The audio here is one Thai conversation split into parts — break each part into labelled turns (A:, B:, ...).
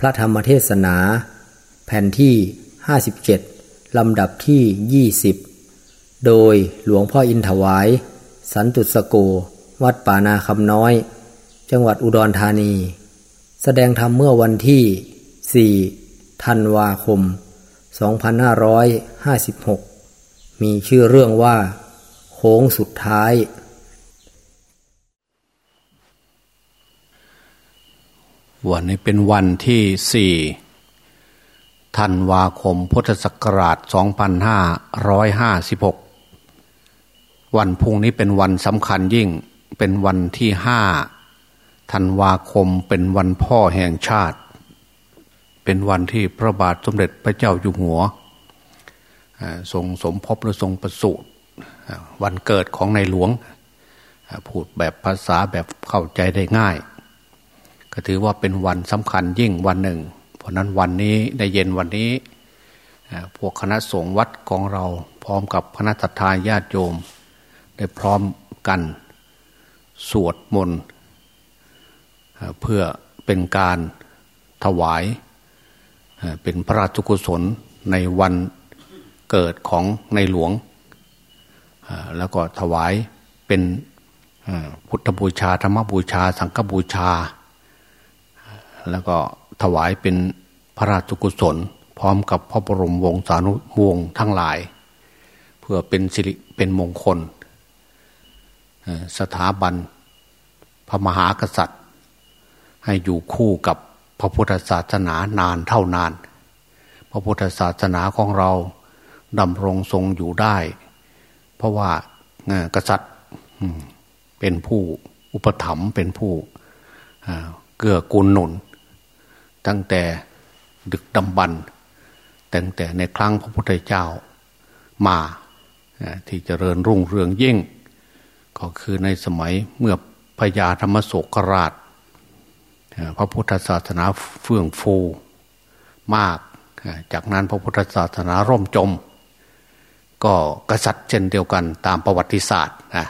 A: พระธรรมเทศนา แผ่นที่ 57 ลำดับที่ 20 โดยหลวงพ่ออินถวาย สันตุสโก วัดป่านาคำน้อย จังหวัดอุดรธานี แสดงธรรมเมื่อวันที่ 4 ธันวาคม 2556 มีชื่อเรื่องว่า โค้งสุดท้าย
B: วันนี้เป็นวันที่สี่ธันวาคมพุทธศักราช 2556 วันพุ่งนี้เป็นวันสำคัญยิ่ง เป็นวันที่ห้าธันวาคมเป็นวันพ่อแห่งชาติ เป็นวันที่พระบาทสมเด็จพระเจ้าอยู่หัวทรงสมภพและทรงประสูติวันเกิดของในหลวง พูดแบบภาษาแบบเข้าใจได้ง่าย ก็ถือว่าเป็นวันสำคัญยิ่งวันหนึ่ง เพราะนั้นวันนี้ในเย็นวันนี้พวกคณะสงฆ์วัดของเรา พร้อมกับคณะทาญาติโยม ได้พร้อมกัน สวดมนต์เพื่อเป็นการถวาย เป็นพระราชกุศลในวันเกิดของในหลวง แล้วก็ถวายเป็นพุทธบูชาธรรมบูชา สังฆบูชา แล้วก็ถวายเป็นพระราชกุศล พร้อมกับพระบรมวงศานุวงศ์ทั้งหลาย เพื่อเป็นสิริเป็นมงคล สถาบันพระมหากษัตริย์ ให้อยู่คู่กับพระพุทธศาสนานานเท่านาน พระพุทธศาสนาของเราดำรงทรงอยู่ได้ เพราะว่ากษัตริย์เป็นผู้อุปถัมภ์เป็นผู้เกื้อกูลหนุน ตั้งแต่ดึกดำบรรตั้งแต่ในครั้งพระพุทธเจ้ามาที่เจริญรุ่งเรืองยิ่ง ก็คือในสมัยเมื่อพญาธรรมโศกราช พระพุทธศาสนาเฟื่องฟูมาก จากนั้นพระพุทธศาสนาร่มจม ก็กษัตริย์เช่นเดียวกันตามประวัติศาสตร์นะ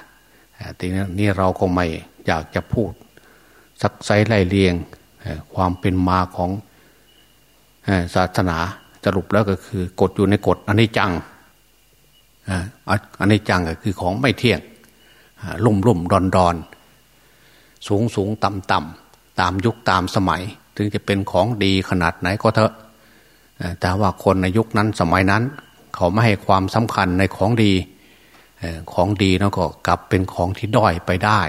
B: ทีนี้เราก็ไม่อยากจะพูด สักไซไล่เลียง ความเป็นมาของศาสนาสรุปแล้วก็คือกฎอยู่ในกฎอันนี้จังอันนี้จังก็คือของไม่เที่ยงลุ่มลุ่มดอนดอนสูงสูงต่ำต่ำตามยุคตามสมัย ถึงจะเป็นของดีขนาดไหนก็เถอะ แต่ว่าคนในยุคนั้นสมัยนั้น เขาไม่ให้ความสำคัญในของดีของดีแล้วก็กลับเป็นของที่ด้อยไปได้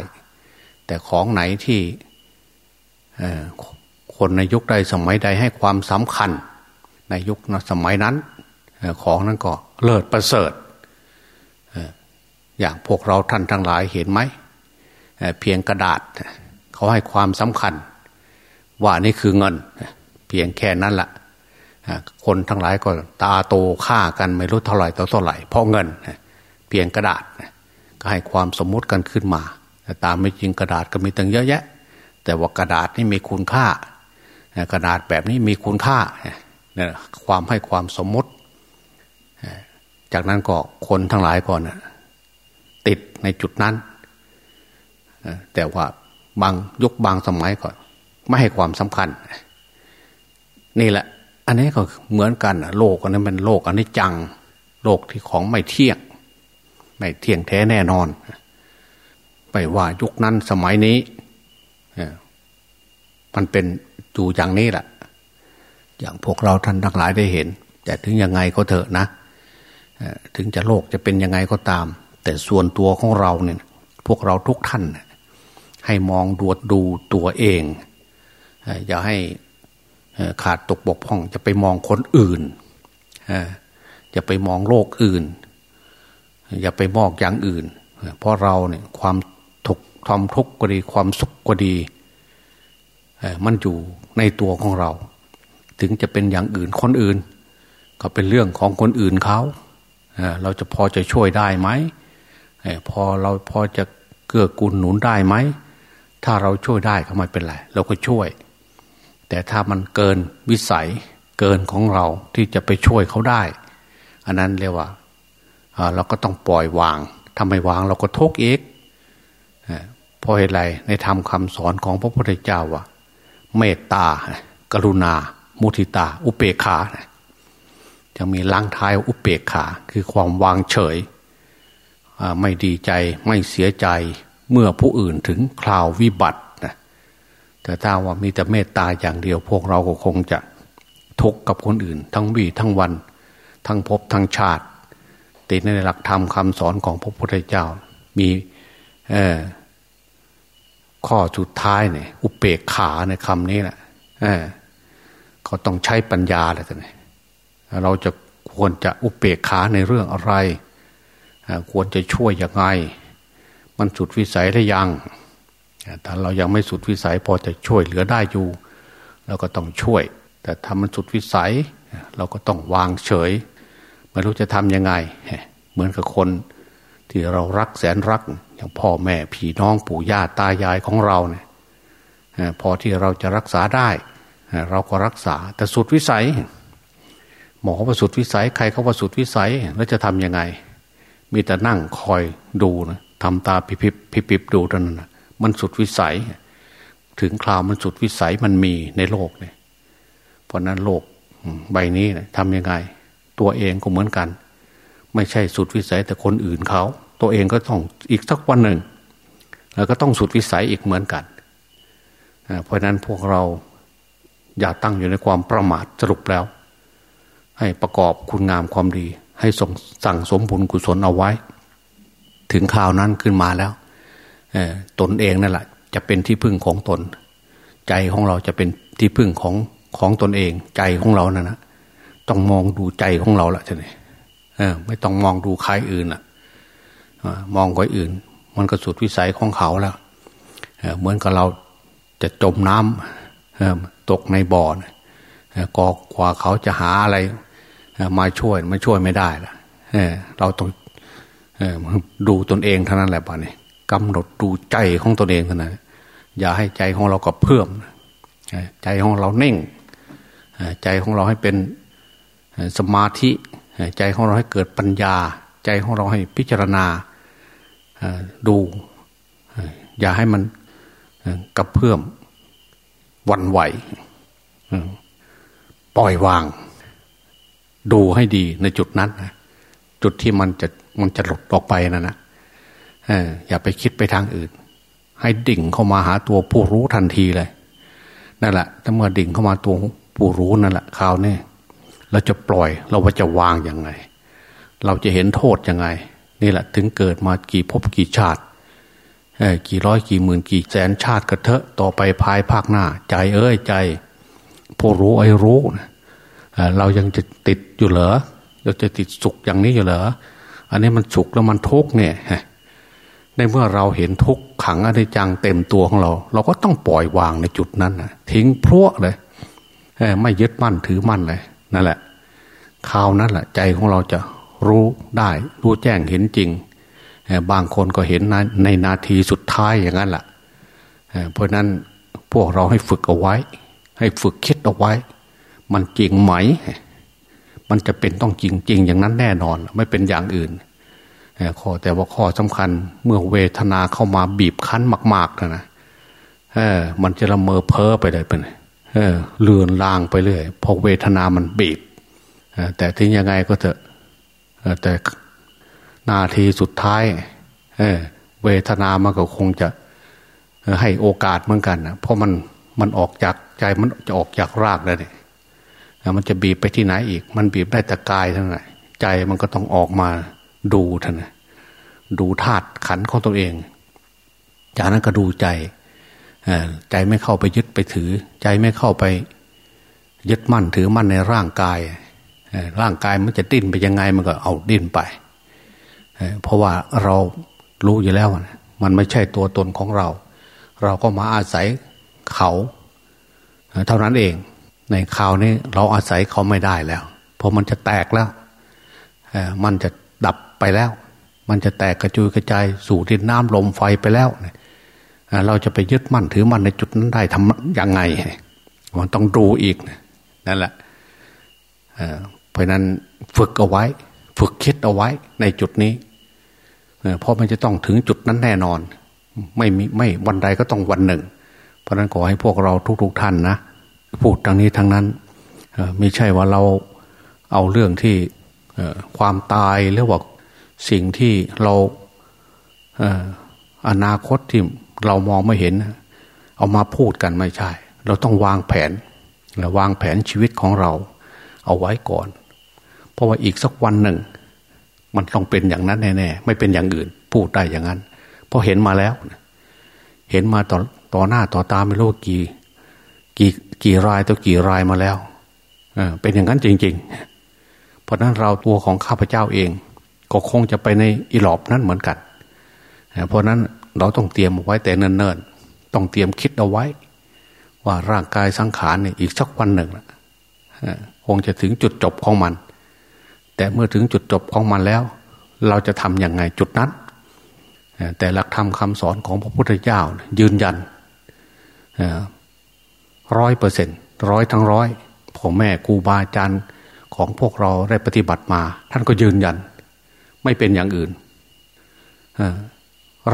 B: แต่ของไหนที่ คนในยุคใดสมัยใดให้ความสำคัญ ในยุคสมัยนั้นของนั้นก็เลิศประเสริฐอย่างพวกเราท่านทั้งหลายเห็นไหมเพียงกระดาษเขาให้ความสำคัญ ว่านี่คือเงิน เพียงแค่นั้นละ่ะคนทั้งหลายก็ตาโตฆ่ากันไม่รู้เท่าไหร่ต่อเท่าไหร่เพราะเงิน เพียงกระดาษก็ให้ความสมมติกันขึ้นมาแต่ตามไม่จริงกระดาษก็มีตั้งเยอะแยะ แต่ว่ากระดาษนี่มีคุณค่า กระดาษแบบนี้มีคุณค่าเนี่ยความให้ความสมมติ จากนั้นก็คนทั้งหลายก่อนติดในจุดนั้น แต่ว่าบางยุคบางสมัยก่อน ไม่ให้ความสำคัญ นี่แหละ อันนี้ก็เหมือนกันโลกอันนี้เป็นโลกอันนี้จัง โลกที่ของไม่เที่ยง ไม่เที่ยงแท้แน่นอน ไม่ว่ายุคนั้นสมัยนี้ มันเป็นอยู่อย่างนี้แหละอย่างพวกเราท่านทั้งหลายได้เห็น แต่ถึงยังไงก็เถอะนะถึงจะโลกจะเป็นยังไงก็ตาม แต่ส่วนตัวของเราเนี่ย พวกเราทุกท่าน ให้มองดูดูตัวเอง อย่าให้ขาดตกบกพร่อง จะไปมองคนอื่นจะไปมองโลกอื่น อย่าไปมองอย่างอื่น เพราะเราเนี่ยความ ความทุกข์ก็ดีความสุขก็ดีมันอยู่ในตัวของเรา ถึงจะเป็นอย่างอื่นคนอื่น ก็เป็นเรื่องของคนอื่นเขาเราจะพอจะช่วยได้ไหมพอเราพอจะเกื้อกูลหนุนได้ไหมถ้าเราช่วยได้ก็ไม่เป็นไรเราก็ช่วย แต่ถ้ามันเกินวิสัยเกินของเราที่จะไปช่วยเขาได้ อันนั้นเรียกว่าเราก็ต้องปล่อยวางทำไมวางเราก็ทุกข์เอก เพราะเหตุไรในธรรมคาสอนของพระพุทธเจ้าว่าเมตตา กรุณา มุทิตา อุเปกขาจะมีล้างท้ายอุเปกขา คือความวางเฉย ไม่ดีใจไม่เสียใจเมื่อผู้อื่นถึงคราววิบัตินะแต่ถ้าว่ามีแต่เมตตาอย่างเดียวพวกเราก็คงจะทุกข์กับคนอื่น ทั้งวี่ทั้งวัน ทั้งภพทั้งชาติ ติดในหลักธรรมคำสอนของพระพุทธเจ้า มี ข้อสุดท้ายเนี่ย อุเปกขาในคำนี้แหละเขาต้องใช้ปัญญาเลยท่านเราจะควรจะอุเปกขาในเรื่องอะไรควรจะช่วยยังไง มันสุดวิสัยหรือยังถ้าเรายังไม่สุดวิสัยพอจะช่วยเหลือได้อยู่ เราก็ต้องช่วย แต่ถ้ามันสุดวิสัย เราก็ต้องวางเฉยไม่รู้จะทำยังไง เหมือนกับคนที่เรารักแสนรัก อย่างพ่อแม่พี่น้องปู่ย่าตายายของเราเนี่ยพอที่เราจะรักษาได้ เราก็รักษาแต่สุดวิสัย หมอประสุดวิสัย ใครเขาประสุดวิสัยแล้วจะทำยังไง มีแต่นั่งคอยดูนะทำตาพิพิบพิพิบดูเท่านั้นนะมันสุดวิสัย ถึงคราวมันสุดวิสัยมันมีในโลกเนี่ยเพราะนั้นโลกใบนี้นะทำยังไง ตัวเองก็เหมือนกัน ไม่ใช่สุดวิสัยแต่คนอื่นเขา ตัวเองก็ต้องอีกสักวันหนึ่งแล้วก็ต้องสุดวิสัยอีกเหมือนกัน เพราะนั้นพวกเราอย่าตั้งอยู่ในความประมาทสรุปแล้ว ให้ประกอบคุณงามความดี ให้ส่งสั่งสมบุญกุศลเอาไว้ ถึงข่าวนั้นขึ้นมาแล้วตนเองนั่นแหละ จะเป็นที่พึ่งของตน ใจของเราจะเป็นที่พึ่งของของตนเอง ใจของเรานั่นนะต้องมองดูใจของเราละใช่ไหมไม่ต้องมองดูใครอื่นอะ มองคนอื่น มันก็สุดวิสัยของเขาแล้วเหมือนกับเราจะจมน้ำตกในบ่อนกอกว่าเขาจะหาอะไรมาช่วยมันช่วยไม่ได้ละเราต้องดูตนเองเท่านั้นแหละป่ะนี่กำหนดดูใจของตนเองเท่านั้นอย่าให้ใจของเรากับเพิ่มใจของเราเน่งใจของเราให้เป็นสมาธิ ใจของเราให้เกิดปัญญา ใจของเราให้พิจารณา ดู อย่าให้มันกับเพิ่อมวันไหวปล่อยวาง ดูให้ดีในจุดนั้นนะจุดที่มันจะมันจะหลุดออกไปนะนะอย่าไปคิดไปทางอื่น ให้ดิ่งเข้ามาหาตัวผู้รู้ทันทีเลยนั่นแหละถ้าเมื่อดิ่งเข้ามาตัวผู้รู้นั่นแหละคราวนี้เราจะปล่อยเราว่าจะวางยังไง เราจะเห็นโทษยังไง นี่แหละถึงเกิดมากี่ภพกี่ชาติกี่ร้อยกี่หมื่นกี่แสนชาติกระเทอะต่อไปภายภาคหน้า ใจเอ้ยใจผู้รู้ไอ้รู้เรายังจะติดอยู่เหรอเราจะติดสุขอย่างนี้อยู่เหรออันนี้มันสุขแล้วมันทุกเนี่ยในเมื่อเราเห็นทุกขังอนิจจังเต็มตัวของเรา เราก็ต้องปล่อยวางในจุดนั้นนะทิ้งพรวเลยไม่ยึดมั่นถือมั่นเลยนั่นแหละคราวนั้นแหละใจของเราจะ รู้ได้ รู้แจ้งเห็นจริง บางคนก็เห็นในนาทีสุดท้ายอย่างนั้นแหละเพราะนั้นพวกเราให้ฝึกเอาไว้ ให้ฝึกคิดเอาไว้ มันจริงไหม มันจะเป็นต้องจริงจริงอย่างนั้นแน่นอน ไม่เป็นอย่างอื่นข้อแต่ว่าข้อสำคัญเมื่อเวทนาเข้ามาบีบคั้นมาก ๆนะนะเออ มันจะละเมอเพ้อไปเลยเป็นเออเลือนลางไปเรื่อยพอเวทนามันบีบแต่ถึงยังไงก็เถอะ แต่นาทีสุดท้ายเเวทนามันก็คงจะให้โอกาสเหมือนกันนะเพราะมันมันออกจากใจมันจะออกจากรากแล้วเนี่ยมันจะบีบไปที่ไหนอีก มันบีบได้แต่กายเท่านั้นใจมันก็ต้องออกมาดูท่านดูธาตุขันของตัวเอง จากนั้นก็ดูใจใจไม่เข้าไปยึดไปถือ ใจไม่เข้าไปยึดมั่นถือมั่นในร่างกาย ร่างกายมันจะดิ้นไปยังไงมันก็เอาดิ้นไปเพราะว่าเรารู้อยู่แล้วมันไม่ใช่ตัวตนของเรา เราก็มาอาศัยเขา เท่านั้นเอง ในข่าวนี้เราอาศัยเขาไม่ได้แล้ว เพราะมันจะแตกแล้วมันจะดับไปแล้ว มันจะแตกกระจุยกระจายสู่ดินน้ำลมไฟไปแล้วเราจะไปยึดมั่นถือมั่นในจุดนั้นได้ทำยังไงมันต้องดูอีกนั่นแหละ เพราะนั้นฝึกเอาไว้ ฝึกคิดเอาไว้ในจุดนี้เพราะมันจะต้องถึงจุดนั้นแน่นอน ไม่มีไม่วันใดก็ต้องวันหนึ่ง เพราะนั้นขอให้พวกเราทุกๆทท่านนะพูดทางนี้ทางนั้นไม่ใช่ว่าเราเอาเรื่องที่ความตายหรือว่าสิ่งที่เราอนาคตที่เรามองไม่เห็น เอามาพูดกันไม่ใช่ เราต้องวางแผนและวางแผนชีวิตของเรา เอาไว้ก่อน ราะว่าอีกสักวันหนึ่ง มันต้องเป็นอย่างนั้นแน่ๆไม่เป็นอย่างอื่น พูดได้อย่างนั้น เพราะเห็นมาแล้ว เห็นมาต่อต่อหน้าต่อตาไม่รู้กี่กี่กี่รายตัวกี่รายมาแล้วเป็นอย่างนั้นจริง ๆ เพราะนั้นเราตัวของข้าพเจ้าเอง ก็คงจะไปในอีหลอบนั้นเหมือนกันเพราะนั้นเราต้องเตรียมไว้แต่เนิ่นๆต้องเตรียมคิดเอาไว้ ว่าร่างกายสังขารเนี่ยอีกสักวันหนึ่งคงจะถึงจุดจบของมัน แต่เมื่อถึงจุดจบของมันแล้ว เราจะทำยังไงจุดนั้น แต่หลักธรรมคำสอนของพระพุทธเจ้า ยืนยันร้อยเปอร์เซ็นร้อยทั้งร้อยพ่อแม่ครูบาอาจารย์ของพวกเราได้ปฏิบัติมา ท่านก็ยืนยัน ไม่เป็นอย่างอื่น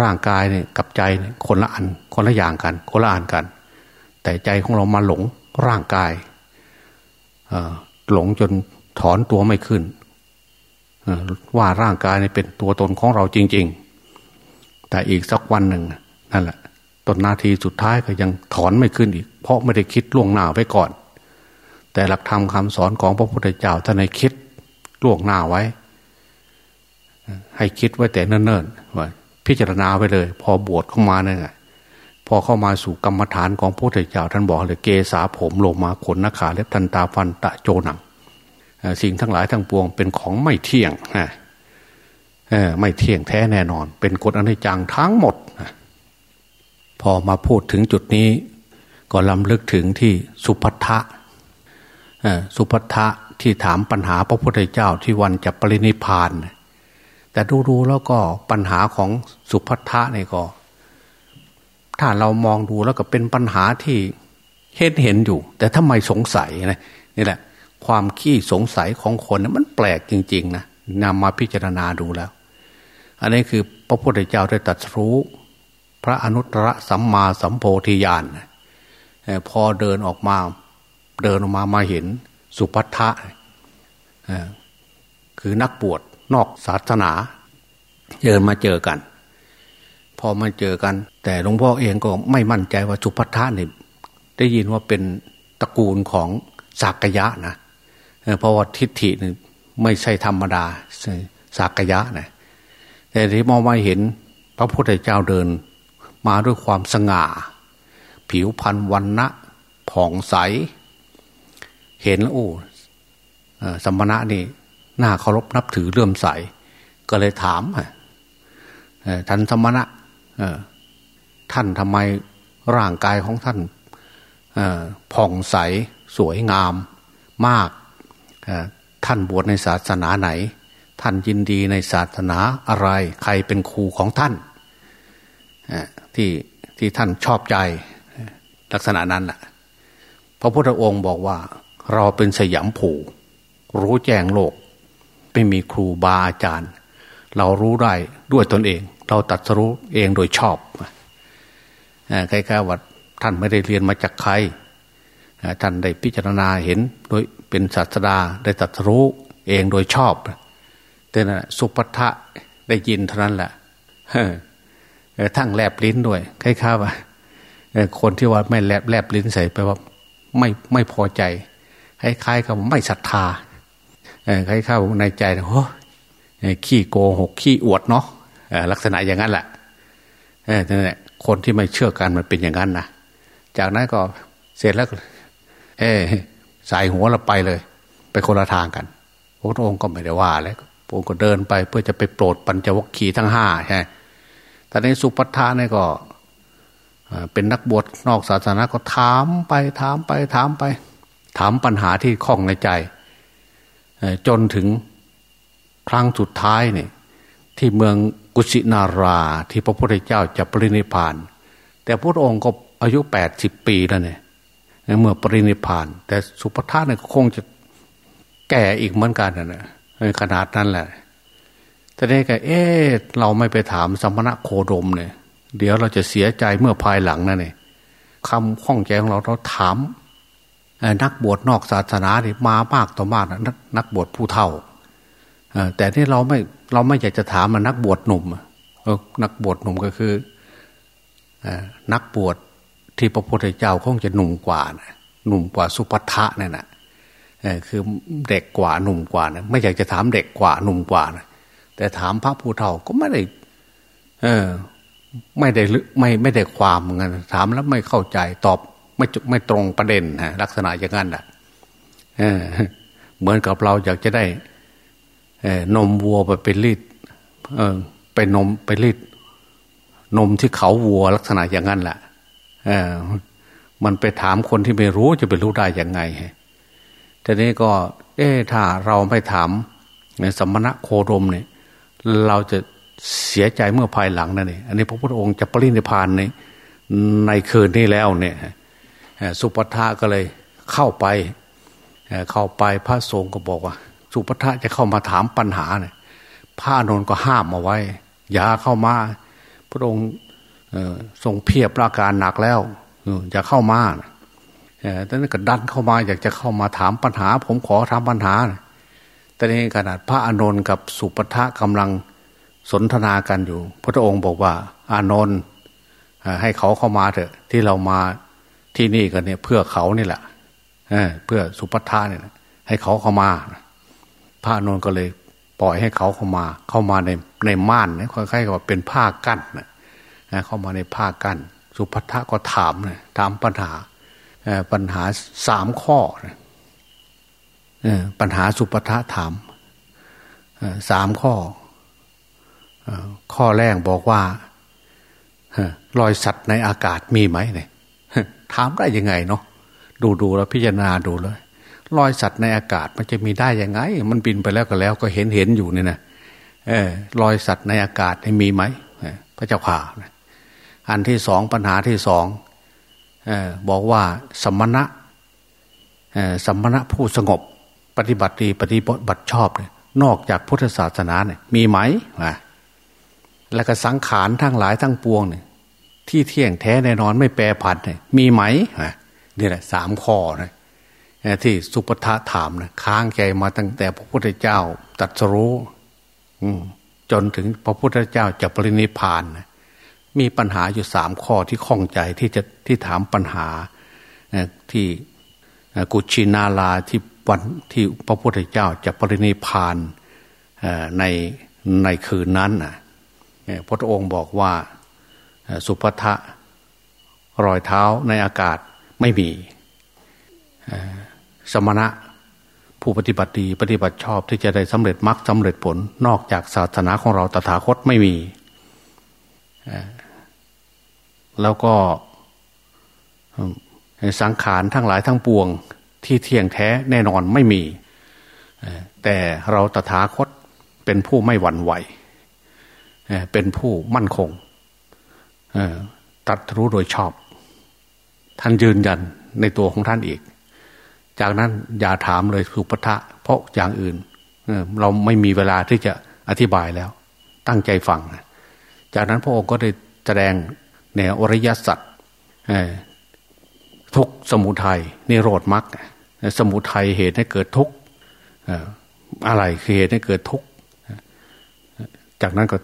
B: ร่างกายเนี่ยกับใจคนละอัน คนละอย่างกัน คนละอันกัน แต่ใจของเรามาหลงร่างกายหลงจนถอนตัวไม่ขึ้น ว่าร่างกายเนี่ยเป็นตัวตนของเราจริง ๆ แต่อีกสักวันหนึ่งนั่นแหละตนนาทีสุดท้ายก็ยังถอนไม่ขึ้นอีก เพราะไม่ได้คิดล่วงหน้าไว้ก่อน แต่หลักธรรมคาสอนของพระพุทธเจ้าท่านให้คิดล่วงหน้าไว้ ให้คิดไว้แต่เนิ่นๆว่าพิจารณาไว้เลย พอบวชเข้ามาเนี่ยพอเข้ามาสู่กรรมฐานของพระพุทธเจ้าท่านบอกเลยเกษาผมโลมาขนนักขาเล็บทันตาฟันตะโจหนัง สิ่งทั้งหลายทั้งปวงเป็นของไม่เที่ยงนะไม่เที่ยงแท้แน่นอน เป็นกฎอนิจจังทั้งหมดพอมาพูดถึงจุดนี้ ก็ล้ำลึกถึงที่สุพัทธะสุพัทธะที่ถามปัญหาพระพุทธเจ้าที่วันจะปรินิพาน แต่ดูๆแล้วก็ปัญหาของสุพัทธะนี่ก็ ถ้าเรามองดูแล้วก็เป็นปัญหาที่เห็นเห็นอยู่ แต่ทำไมสงสัยนะนี่แหละ ความขี้สงสัยของคนนะมันแปลกจริง ๆ นะนำมาพิจารณาดูแล้ว อันนี้คือพระพุทธเจ้าได้ตรัสรู้ พระอนุตตรสัมมาสัมโพธิญาณพอเดินออกมาเดินออกมามาเห็นสุภัททะคือนักบวชนอกศาสนาเดินมาเจอกัน พอมาเจอกัน แต่หลวงพ่อเองก็ไม่มั่นใจว่าสุภัททะนี่ได้ยินว่าเป็นตระกูลของสากยะนะ เพราะว่าทิฏฐิไม่ใช่ธรรมดาสากยะนะแต่ที่มองมาเห็นพระพุทธเจ้าเดิน มาด้วยความสง่า ผิวพรรณวันนะผ่องใส เห็นแล้วโอ้สมณะนี่หน้าเคารพนับถือเลื่อมใส ก็เลยถามท่านสมณะท่านทำไมร่างกายของท่านผ่องใสสวยงามมาก ท่านบวชในศาสนาไหน ท่านยินดีในศาสนาอะไร ใครเป็นครูของท่านที่ที่ท่านชอบใจลักษณะนั้นแหละพระพุทธองค์บอกว่า เราเป็นสยามผูรู้แจ้งโลก ไม่มีครูบาอาจารย์ เรารู้ได้ด้วยตนเอง เราตัดสู้เองโดยชอบคล้ายๆว่าท่านไม่ได้เรียนมาจากใคร ท่านได้พิจารณาเห็นโดยเป็นศาสดาได้ตัดรู้เองโดยชอบแต่นะสุปัทะได้ยินเท่านั้นแหละทั้งแลบลิ้นด้วยคล้ายๆว่าคนที่ว่าไม่แลบแลบลิ้นใส่ไปว่าไม่ไม่พอใจคล้ายๆกับไม่ศรัทธาคล้ายๆในใจโอ้ขี้โกหกขี้อวดเนาะลักษณะอย่างนั้นแหละนั่นแหละคนที่ไม่เชื่อกันมันเป็นอย่างนั้นนะจากนั้นก็เสร็จแล้ว เอสายหัวเราไปเลย ไปคนละทางกัน พระองค์ก็ไม่ได้ว่าแล้วพระองค์ก็เดินไปเพื่อจะไปโปรดปัญจวัคคีย์ทั้งห้าใช่ตอนนี้สุปัฏฐานนี่ก็เป็นนักบวชนอกศาสนาก็ถามไปถามไปถามไป ถามปัญหาที่คล้องในใจจนถึงครั้งสุดท้ายเนี่ยที่เมืองกุสินาราที่พระพุทธเจ้าจะปรินิพาน แต่พระองค์ก็อายุแปดสิบปีแล้วเนี่ย เมื่อปรินิพาน แต่สุปทานเนี่ยคงจะแก่อีกเหมือนกันนะขนาดนั้นแหละแต่นี้ก็เอ๊ะเราไม่ไปถามสมณะโคดมเนี่ย เดี๋ยวเราจะเสียใจเมื่อภายหลังนั่นเองคำข้องใจของเราเราถามนักบวชนอกศาสนาเนี่ยมามากต่อมากนะนักบวชผู้เฒ่าแต่ที่เราไม่เราไม่อยากจะถามมันนักบวชหนุ่มนักบวชหนุ่มก็คือนักบวช ที่พระพุทธเจ้าคงจะหนุ่มกว่านะหนุ่มกว่าสุปัทะเนี่ยนะคือเด็กกว่าหนุ่มกว่านะไม่อยากจะถามเด็กกว่าหนุ่มกว่านะแต่ถามพระผู้เฒ่าก็ไม่ได้ เออ ไม่ได้ไม่ไม่ได้ความเหมือนกันถามแล้วไม่เข้าใจตอบไม่ไม่ตรงประเด็นฮะลักษณะอย่างนั้นแหละเออ เหมือนกับเราอยากจะได้นมวัวไปเป็นรีดเออไปนมไปรีดนมที่เขาวัวลักษณะอย่างนั้นแหละ มันไปถามคนที่ไม่รู้จะไปรู้ได้ยังไงทีนี้ก็ เอ๊ถ้าเราไม่ถามสมณะโคดมเนี่ย เราจะเสียใจเมื่อภายหลังนั่นเองอันนี้พระพุทธองค์จะปรินิพานในในคืนนี้แล้วเนี่ยสุปทาก็เลยเข้าไป เข้าไปพระสงฆ์ก็บอกว่า สุปทาจะเข้ามาถามปัญหาเนี่ยพระนนก็ห้ามเอาไว้ อย่าเข้ามา พระองค์ ทรงเพียบราการหนักแล้วอย่าเข้ามาแต่นั้นก็ดันเข้ามา อยากจะเข้ามาถามปัญหา ผมขอถามปัญหา แต่ในขนาดพระอานนท์กับสุปทะกำลังสนทนากันอยู่ พระองค์บอกว่า อานนท์ให้เขาเข้ามาเถอะ ที่เรามาที่นี่กันเนี่ย เพื่อเขานี่แหละเพื่อสุปัทาเนี่ยให้เขาเข้ามา พระนนท์ก็เลยปล่อยให้เขาเข้ามา เข้ามาในในม่านเนี่ยค่อยๆกับเป็นผ้ากั้นนะ เข้ามาในผ้ากั้นสุภัทะก็ถามนะถามปัญหาปัญหาสามข้อนะปัญหาสุภัทะถามสามข้อข้อแรกบอกว่ารอยสัตว์ในอากาศมีไหมเนี่ยถามได้ยังไงเนาะดูดูแล้วพิจารณาดูเลยรอยสัตว์ในอากาศมันจะมีได้ยังไง มันบินไปแล้วก็แล้วก็เห็นเห็นอยู่เนี่ยนะรอยสัตว์ในอากาศมีไหมพระเจ้าข่า อันที่สองปัญหาที่สองอบอกว่าสมณะสมณะผู้สงบปฏิบัติดีปฏิบัติชอบเนี่ยนอกจากพุทธศาสนาเนี่ยมีไหมนะแล้วก็สังขารทั้งหลายทั้งปวงเนี่ยที่เที่ยงแท้แน่นอนไม่แปรผันเนี่ยมีไหมนะนี่แหละสามข้อนะที่สุปทะถามนะค้างใจมาตั้งแต่พระพุทธเจ้าตัดสรู้จนถึงพระพุทธเจ้าจะปรินิพานนะ มีปัญหาอยู่สามข้อที่ข้องใจที่จะที่ถามปัญหาที่กุชินาลาที่วันที่พระพุทธเจ้าจะปรินิพานในในคืนนั้นพระองค์บอกว่าสุภทะรอยเท้าในอากาศไม่มีสมณะผู้ปฏิบัติดีปฏิบัติชอบที่จะได้สำเร็จมรรคสาเร็จผลนอกจากศาสนาของเราตถาคตไม่มี แล้วก็สังขารทั้งหลายทั้งปวงที่เที่ยงแท้แน่นอนไม่มี แต่เราตถาคตเป็นผู้ไม่หวั่นไหว เป็นผู้มั่นคงตัดรู้โดยชอบ ท่านยืนยันในตัวของท่านอีก จากนั้นอย่าถามเลยสุปทะ เพราะอย่างอื่น เราไม่มีเวลาที่จะอธิบายแล้ว ตั้งใจฟัง จากนั้นพระองค์ก็ได้แสดง แนวอริยสัจทุกสมุทัยนิโรธมรรคสมุทัยเหตุให้เกิดทุกอะไรคือเหตุให้เกิดทุกจากนั้นก็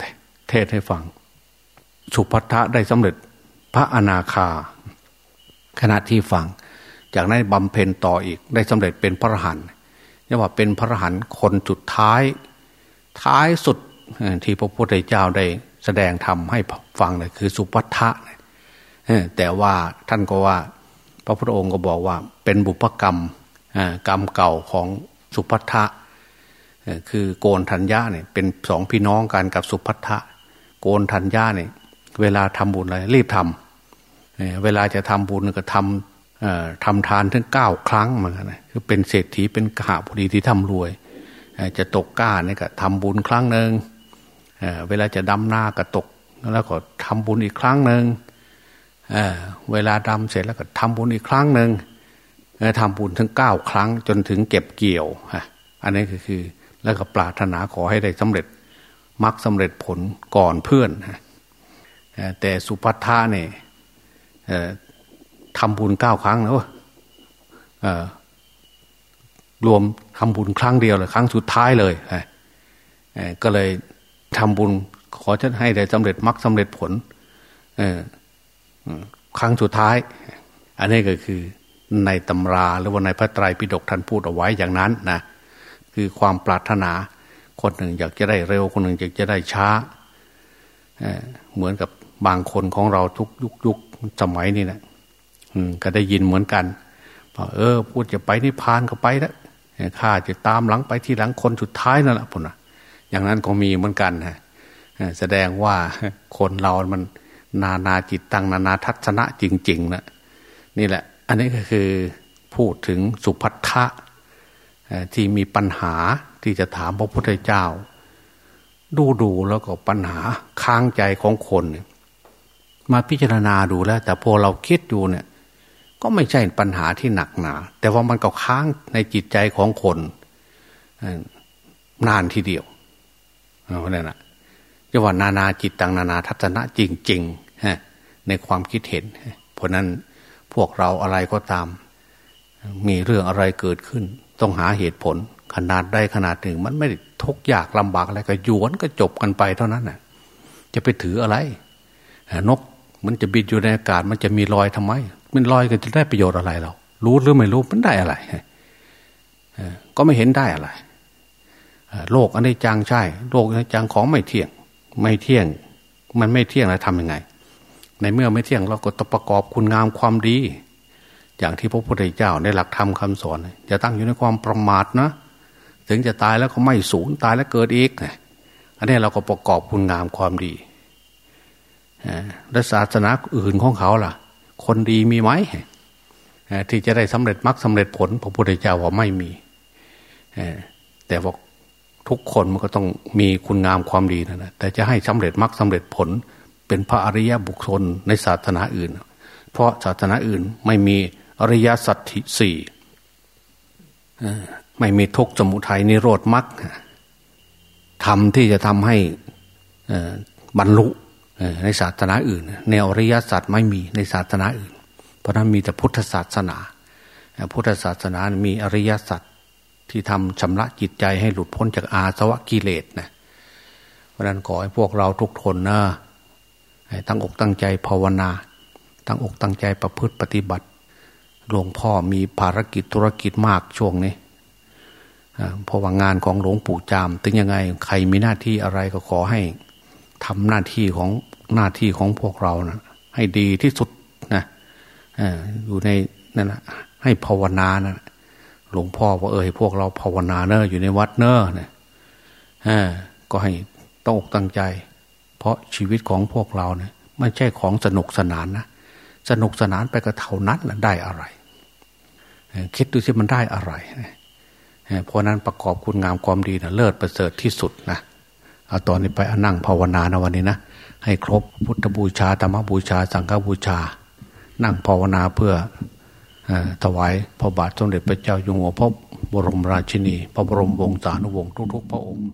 B: เทศให้ฟัง สุภัทะได้สำเร็จพระอนาคา ขณะที่ฟัง จากนั้นบำเพ็ญต่ออีกได้สำเร็จเป็นพระรหันต์เรียกว่าเป็นพระรหันคนจุดท้าย ท้ายสุดที่พระพุทธเจ้าได้ แสดงธรรมให้ฟังเลยคือสุภัทะแต่ว่าท่านก็ว่า พระพุทธองค์ก็บอกว่า เป็นบุพกรรมกรรมเก่าของสุภัทะคือโกนธัญญาเนี่ยเป็นสองพี่น้องกันกับสุภัทะโกนธัญญาเนี่ยเวลาทำบุญอะไรรีบทำเวลาจะทำบุญก็ทำทำทานถึงเก้าครั้งเหมือนกันคือเป็นเศรษฐีเป็นกหาพอดีที่ทำรวย จะตกก้าเนี่ยก็ทำบุญครั้งหนึ่ง เวลาจะดำหน้าก็ตก แล้วก็ทำบุญอีกครั้งหนึ่งเวลาดำเสร็จแล้วก็ทำบุญอีกครั้งหนึ่งทำบุญถึงเก้าครั้งจนถึงเก็บเกี่ยวอันนี้ก็คือแล้วก็ปรารถนาขอให้ได้สำเร็จมรรคสาเร็จผลก่อนเพื่อนแต่สุภัทธาเนี่ยทำบุญเก้าครั้งแล้วรวมทำบุญครั้งเดียวเลยครั้งสุดท้ายเลยก็เลย ทำบุญ ขอจะให้ได้สำเร็จมรรคสาเร็จผลครั้งสุดท้าย อันนี้ก็คือในตำราหรือว่าในพระไตรปิฎกท่านพูดเอาไว้อย่างนั้นนะคือความปรารถนา คนหนึ่งอยากจะได้เร็ว คนหนึ่งอยากจะได้ช้าเหมือนกับบางคนของเราทุกยุคยุคสมัยนี่นะก็ได้ยินเหมือนกันบอกเออ พูดจะไปนิพพานก็ไปแล้วข้าจะตามหลังไปที่หลังคนสุดท้ายนั่นแหละพุ่นนะ อย่างนั้นก็มีเหมือนกันนะแสดงว่าคนเรามันนานาจิตตังนานาทัศนะจริงๆนะนี่แหละ อันนี้ก็คือพูดถึงสุภัททะที่มีปัญหาที่จะถามพระพุทธเจ้า ดูดูแล้วก็ปัญหาค้างใจของคน มาพิจารณาดูแล้ว แต่พอเราคิดดูเนี่ย ก็ไม่ใช่ปัญหาที่หนักหนา แต่ว่ามันก็ค้างในจิตใจของคนนานทีเดียว เพราะนั่นแหละจะว่านานาจิตตังนานาทัศนะจริงๆฮะในความคิดเห็น เพราะนั้นพวกเราอะไรก็ตาม มีเรื่องอะไรเกิดขึ้น ต้องหาเหตุผลขนาดได้ขนาดหนึ่ง มันไม่ทุกยากลำบากอะไรก็ยวนก็จบกันไปเท่านั้นน่ะ จะไปถืออะไร นกมันจะบินอยู่ในอากาศ มันจะมีรอยทำไม มันลอยกันจะได้ประโยชน์อะไรเรา รู้หรือไม่รู้มันได้อะไรก็ไม่เห็นได้อะไร โลกอันนี้จังใช่ โลกอันนี้จังของไม่เที่ยง ไม่เที่ยง มันไม่เที่ยงแล้วทำยังไง ในเมื่อไม่เที่ยงเราก็ต้องประกอบคุณงามความดี อย่างที่พระพุทธเจ้าในหลักธรรมคาสอนจะตั้งอยู่ในความประมาทนะ ถึงจะตายแล้วก็ไม่สูญตายแล้วเกิดอีกอันนี้เราก็ประกอบคุณงามความดีและศาสนาอื่นของเขาล่ะ คนดีมีไหมที่จะได้สำเร็จมรรคสาเร็จผลพระพุทธเจ้าว่าไม่มีแต่ว่า ทุกคนมันก็ต้องมีคุณงามความดีนะแต่จะให้สำเร็จมรรคสาเร็จผล เป็นพระอริยบุคคลในศาสนาอื่น เพราะศาสนาอื่นไม่มีอริยสัจสี่ไม่มีทุกสมุทัยนิโรธมรรคทำที่จะทำให้บรรลุในศาสนาอื่น แนวอริยสัจไม่มีในศาสนาอื่น เพราะนั้นมีแต่พุทธศาสนา พุทธศาสนามีอริยสัจ ที่ทำชำระจิตใจให้หลุดพ้นจากอาสวะกิเลสนะเพราะนั้นขอให้พวกเราทุกทนนะตั้งอกตั้งใจภาวนา ตั้งอกตั้งใจประพฤติปฏิบัติหลวงพ่อมีภารกิจธุรกิจมากช่วงนี้เพราะว่างานของหลวงปู่จาม ถึงยังไง ใครมีหน้าที่อะไรก็ขอให้ทำหน้าที่ของหน้าที่ของพวกเรานะให้ดีที่สุดนะอยู่ในนั่นนะให้ภาวนานะ หลวงพ่อว่าเออให้พวกเราภาวนาเนอะอยู่ในวัดเนอะเนี่ยก็ให้ต้องอกตั้งใจ เพราะชีวิตของพวกเราเนี่ยไม่ใช่ของสนุกสนานนะสนุกสนานไปก็เท่านั้นนะได้อะไร คิดดูสิมันได้อะไรเพราะนั้นประกอบคุณงามความดีนะเลิศประเสริฐที่สุดนะเอาตอนนี้ไปนั่งภาวนานะวันนี้นะให้ครบพุทธบูชาธรรมบูชา สังฆบูชา นั่งภาวนาเพื่อ ถวายพระบาทสมเด็จพระเจ้าอยู่หัวพระบรมราชินี พระบรมวงศานุวงศ์ทุกๆพระองค์